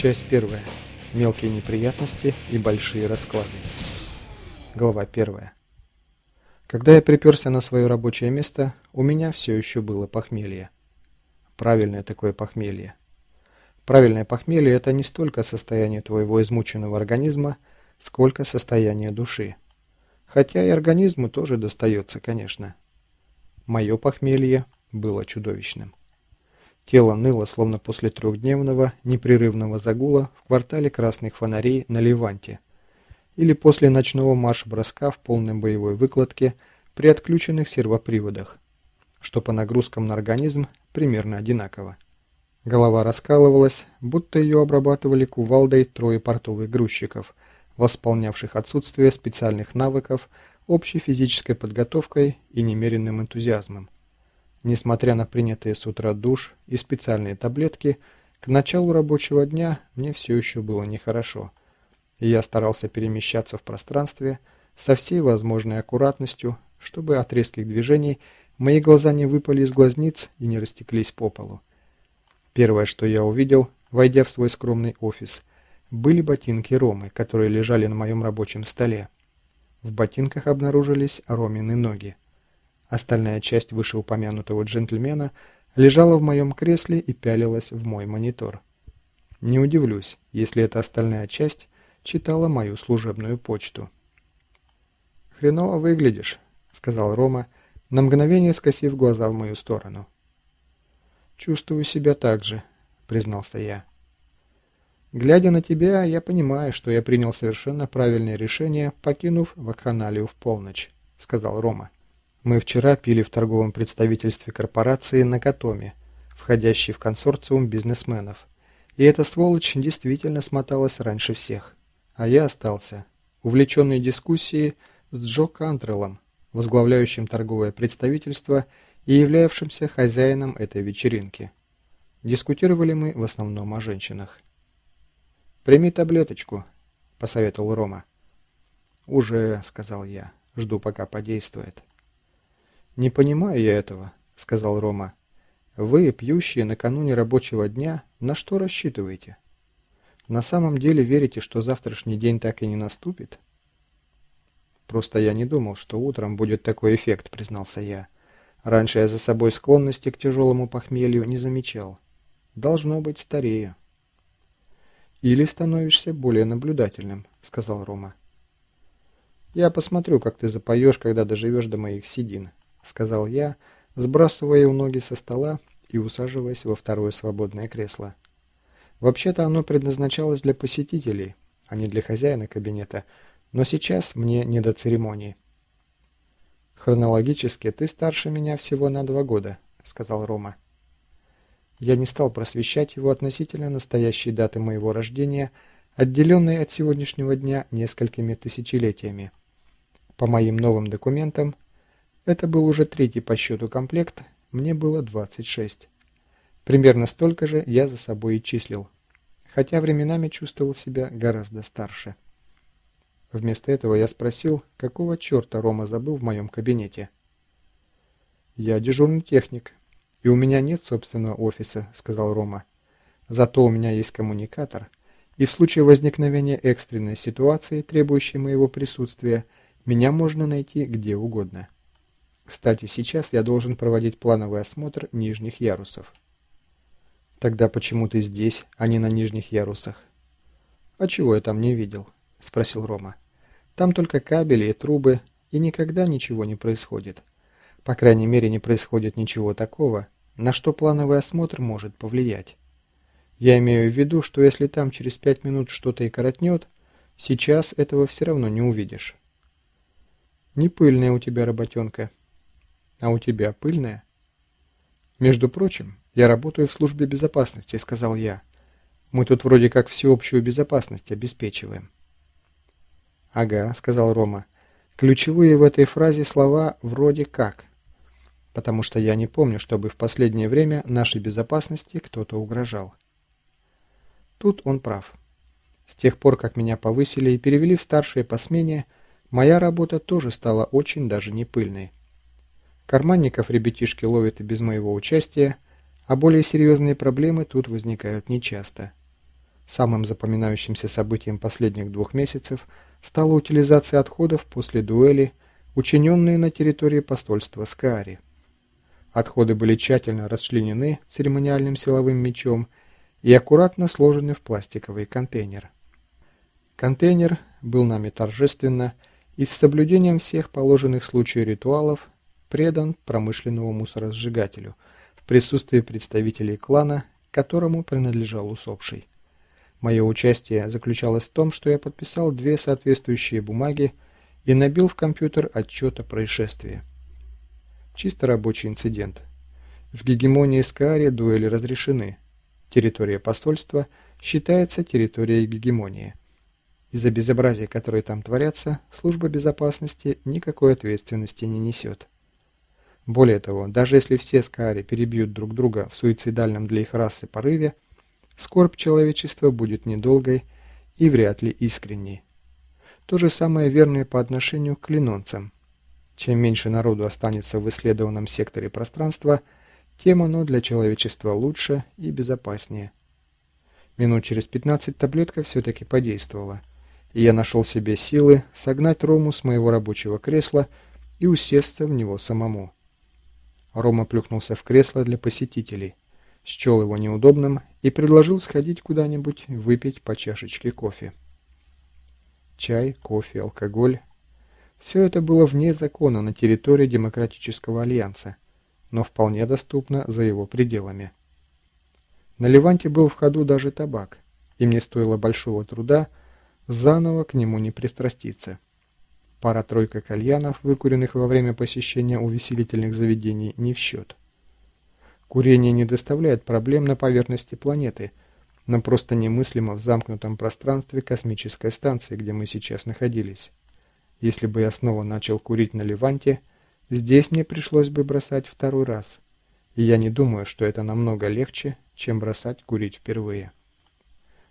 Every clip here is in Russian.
Часть первая. Мелкие неприятности и большие расклады. Глава первая. Когда я приперся на свое рабочее место, у меня все еще было похмелье. Правильное такое похмелье. Правильное похмелье – это не столько состояние твоего измученного организма, сколько состояние души. Хотя и организму тоже достается, конечно. Мое похмелье было чудовищным. Тело ныло, словно после трехдневного непрерывного загула в квартале красных фонарей на Леванте или после ночного марш-броска в полной боевой выкладке при отключенных сервоприводах, что по нагрузкам на организм примерно одинаково. Голова раскалывалась, будто ее обрабатывали кувалдой трое портовых грузчиков, восполнявших отсутствие специальных навыков общей физической подготовкой и немеренным энтузиазмом. Несмотря на принятые с утра душ и специальные таблетки, к началу рабочего дня мне все еще было нехорошо, и я старался перемещаться в пространстве со всей возможной аккуратностью, чтобы от резких движений мои глаза не выпали из глазниц и не растеклись по полу. Первое, что я увидел, войдя в свой скромный офис, были ботинки Ромы, которые лежали на моем рабочем столе. В ботинках обнаружились Ромины ноги. Остальная часть вышеупомянутого джентльмена лежала в моем кресле и пялилась в мой монитор. Не удивлюсь, если эта остальная часть читала мою служебную почту. «Хреново выглядишь», — сказал Рома, на мгновение скосив глаза в мою сторону. «Чувствую себя так же», — признался я. «Глядя на тебя, я понимаю, что я принял совершенно правильное решение, покинув вакханалию в полночь», — сказал Рома. Мы вчера пили в торговом представительстве корпорации Накатоми, входящей в консорциум бизнесменов. И эта сволочь действительно смоталась раньше всех. А я остался, увлеченный дискуссией с Джо Кантреллом, возглавляющим торговое представительство и являвшимся хозяином этой вечеринки. Дискутировали мы в основном о женщинах. «Прими таблеточку», — посоветовал Рома. «Уже», — сказал я, — «жду, пока подействует». «Не понимаю я этого», — сказал Рома. «Вы, пьющие накануне рабочего дня, на что рассчитываете? На самом деле верите, что завтрашний день так и не наступит?» «Просто я не думал, что утром будет такой эффект», — признался я. «Раньше я за собой склонности к тяжелому похмелью не замечал. Должно быть, старею». «Или становишься более наблюдательным», — сказал Рома. «Я посмотрю, как ты запоешь, когда доживешь до моих седин», — сказал я, сбрасывая у ноги со стола и усаживаясь во второе свободное кресло. Вообще-то оно предназначалось для посетителей, а не для хозяина кабинета, но сейчас мне не до церемоний. «Хронологически ты старше меня всего на два года», — сказал Рома. Я не стал просвещать его относительно настоящей даты моего рождения, отделенной от сегодняшнего дня несколькими тысячелетиями. По моим новым документам, это был уже третий по счету комплект, мне было 26. Примерно столько же я за собой и числил, хотя временами чувствовал себя гораздо старше. Вместо этого я спросил, какого черта Рома забыл в моем кабинете. «Я дежурный техник, и у меня нет собственного офиса», — сказал Рома. «Зато у меня есть коммуникатор, и в случае возникновения экстренной ситуации, требующей моего присутствия, меня можно найти где угодно». Кстати, сейчас я должен проводить плановый осмотр нижних ярусов. Тогда почему ты здесь, а не на нижних ярусах? А чего я там не видел? Спросил Рома. Там только кабели и трубы, и никогда ничего не происходит. По крайней мере, не происходит ничего такого, на что плановый осмотр может повлиять. Я имею в виду, что если там через пять минут что-то и коротнет, сейчас этого все равно не увидишь. Не пыльная у тебя работенка, а у тебя пыльная? Между прочим, я работаю в службе безопасности, сказал я. Мы тут вроде как всеобщую безопасность обеспечиваем. Ага, сказал Рома. Ключевые в этой фразе слова «вроде как». Потому что я не помню, чтобы в последнее время нашей безопасности кто-то угрожал. Тут он прав. С тех пор, как меня повысили и перевели в старшие по смене, моя работа тоже стала очень даже не пыльной. Карманников ребятишки ловят и без моего участия, а более серьезные проблемы тут возникают нечасто. Самым запоминающимся событием последних двух месяцев стала утилизация отходов после дуэли, учиненные на территории посольства Скаари. Отходы были тщательно расчленены церемониальным силовым мечом и аккуратно сложены в пластиковый контейнер. Контейнер был нами торжественно и с соблюдением всех положенных случаю ритуалов предан промышленному мусоросжигателю в присутствии представителей клана, которому принадлежал усопший. Мое участие заключалось в том, что я подписал две соответствующие бумаги и набил в компьютер отчет о происшествии. Чисто рабочий инцидент. В гегемонии Скаари дуэли разрешены. Территория посольства считается территорией гегемонии. Из-за безобразия, которые там творятся, служба безопасности никакой ответственности не несет. Более того, даже если все Скаари перебьют друг друга в суицидальном для их расы порыве, скорбь человечества будет недолгой и вряд ли искренней. То же самое верно и по отношению к клинонцам. Чем меньше народу останется в исследованном секторе пространства, тем оно для человечества лучше и безопаснее. Минут через 15 таблетка все-таки подействовала, и я нашел себе силы согнать Рому с моего рабочего кресла и усесться в него самому. Рома плюхнулся в кресло для посетителей счел его неудобным и предложил сходить куда-нибудь выпить по чашечке кофе. Чай, кофе, алкоголь – все это было вне закона на территории Демократического альянса, но вполне доступно за его пределами. На Леванте был в ходу даже табак, и мне стоило большого труда заново к нему не пристраститься. Пара-тройка кальянов, выкуренных во время посещения увеселительных заведений, не в счет. Курение не доставляет проблем на поверхности планеты, но просто немыслимо в замкнутом пространстве космической станции, где мы сейчас находились. Если бы я снова начал курить на Леванте, здесь мне пришлось бы бросать второй раз. И я не думаю, что это намного легче, чем бросать курить впервые.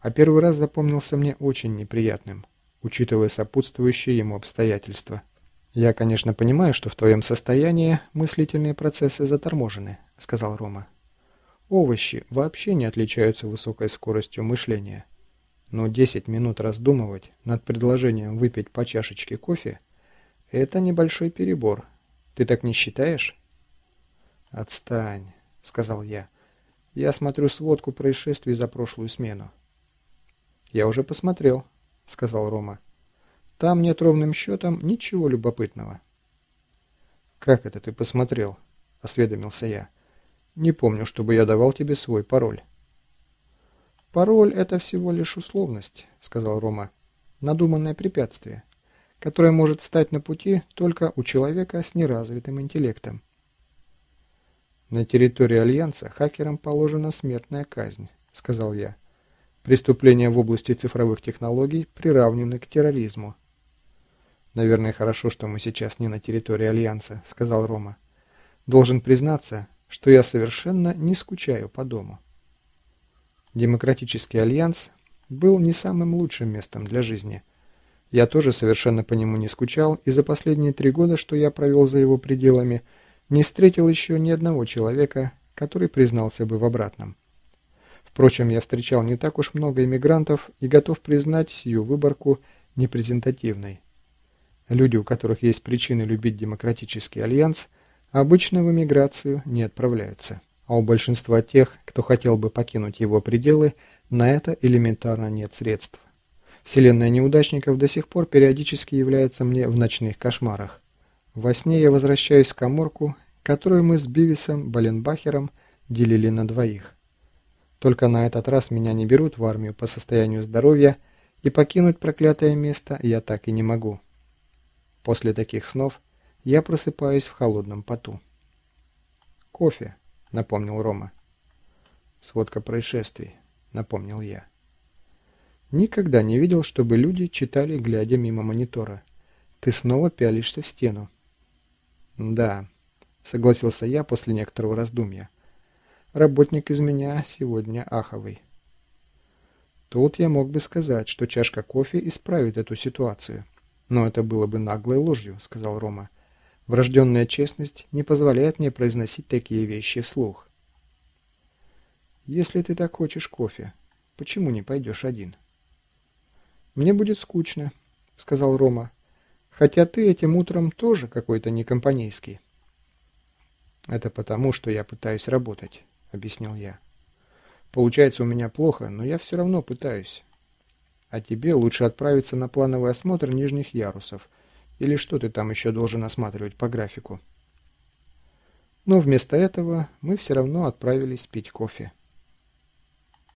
А первый раз запомнился мне очень неприятным, учитывая сопутствующие ему обстоятельства. «Я, конечно, понимаю, что в твоем состоянии мыслительные процессы заторможены», — сказал Рома. «Овощи вообще не отличаются высокой скоростью мышления. Но 10 минут раздумывать над предложением выпить по чашечке кофе — это небольшой перебор. Ты так не считаешь?» «Отстань», — сказал я. «Я смотрю сводку происшествий за прошлую смену». «Я уже посмотрел», — сказал Рома. Там нет ровным счетом ничего любопытного. «Как это ты посмотрел?» – осведомился я. «Не помню, чтобы я давал тебе свой пароль». «Пароль – это всего лишь условность», – сказал Рома. «Надуманное препятствие, которое может встать на пути только у человека с неразвитым интеллектом». «На территории Альянса хакерам положена смертная казнь», – сказал я. «Преступления в области цифровых технологий приравнены к терроризму». «Наверное, хорошо, что мы сейчас не на территории Альянса», — сказал Рома. «Должен признаться, что я совершенно не скучаю по дому». Демократический Альянс был не самым лучшим местом для жизни. Я тоже совершенно по нему не скучал, и за последние три года, что я провел за его пределами, не встретил еще ни одного человека, который признался бы в обратном. Впрочем, я встречал не так уж много иммигрантов и готов признать сию выборку непрезентативной. Люди, у которых есть причины любить демократический альянс, обычно в эмиграцию не отправляются. А у большинства тех, кто хотел бы покинуть его пределы, на это элементарно нет средств. Вселенная неудачников до сих пор периодически является мне в ночных кошмарах. Во сне я возвращаюсь в коморку, которую мы с Бивисом Баленбахером делили на двоих. Только на этот раз меня не берут в армию по состоянию здоровья, и покинуть проклятое место я так и не могу. После таких снов я просыпаюсь в холодном поту. «Кофе», — напомнил Рома. «Сводка происшествий», — напомнил я. Никогда не видел, чтобы люди читали, глядя мимо монитора. Ты снова пялишься в стену. «Да», — согласился я после некоторого раздумья. «Работник из меня сегодня аховый». Тут я мог бы сказать, что чашка кофе исправит эту ситуацию. «Но это было бы наглой ложью», — сказал Рома. «Врожденная честность не позволяет мне произносить такие вещи вслух». «Если ты так хочешь кофе», Почему не пойдешь один?» «Мне будет скучно», — сказал Рома. «Хотя ты этим утром тоже какой-то некомпанейский». «Это потому, что я пытаюсь работать», — объяснил я. «Получается у меня плохо, но я все равно пытаюсь. А тебе лучше отправиться на плановый осмотр нижних ярусов. Или что ты там еще должен осматривать по графику?» Но вместо этого мы все равно отправились пить кофе.